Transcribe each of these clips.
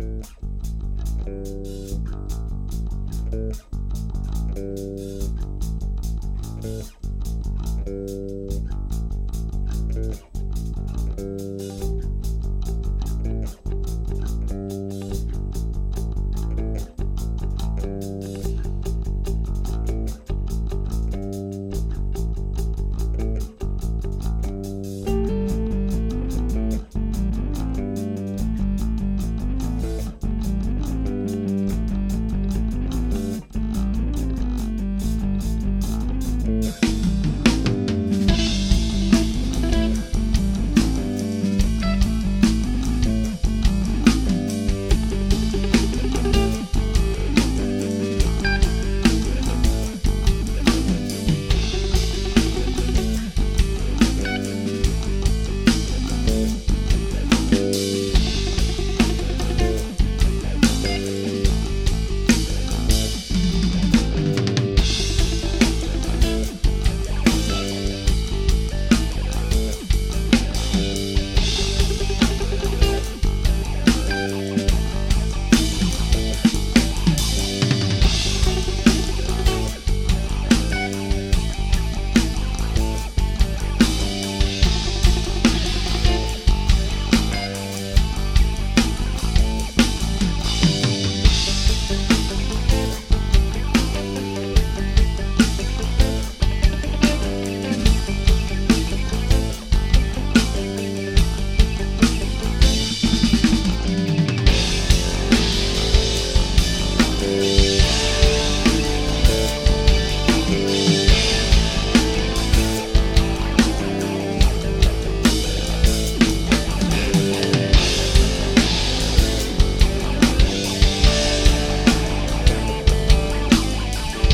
Uh...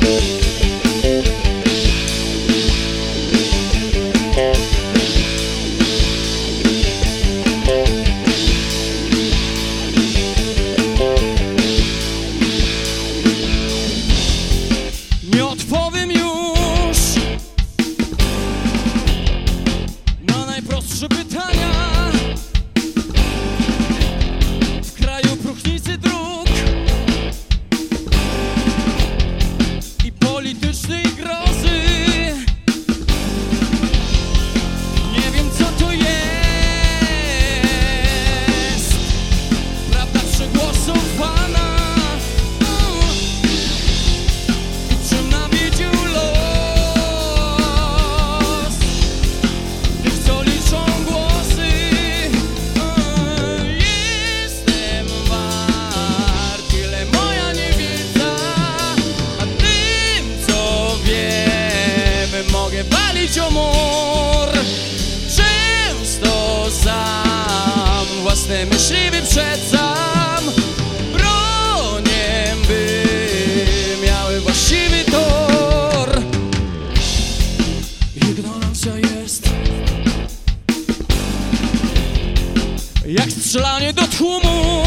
Música własne myśli wyprzedzam. Bronię, by miały właściwy tor. Ignorancja jest. Jak strzelanie do tłumu.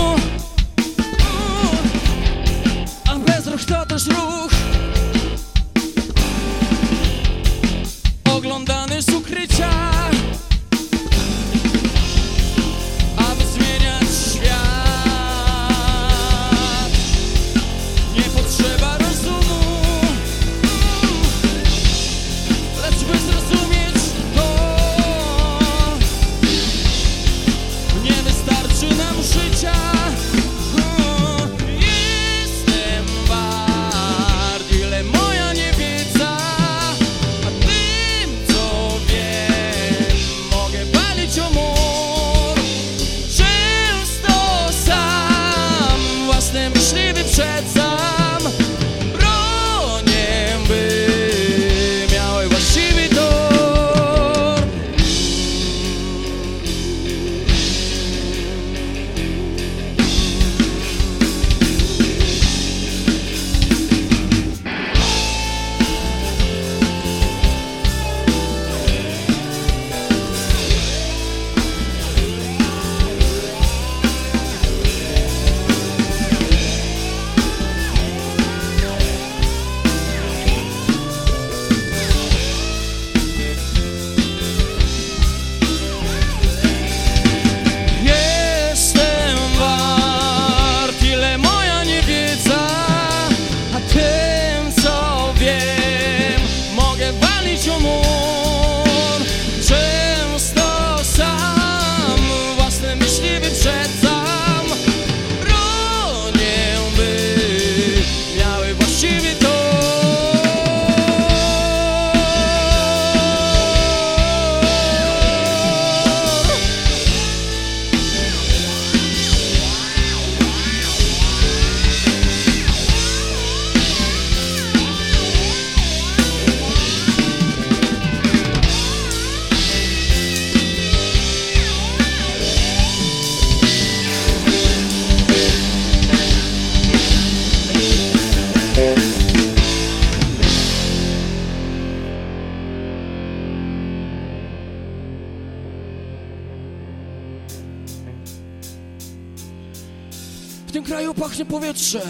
A bezruch to też ruch nie wystarczy nam życia. Yo no tym kraju pachnie powietrze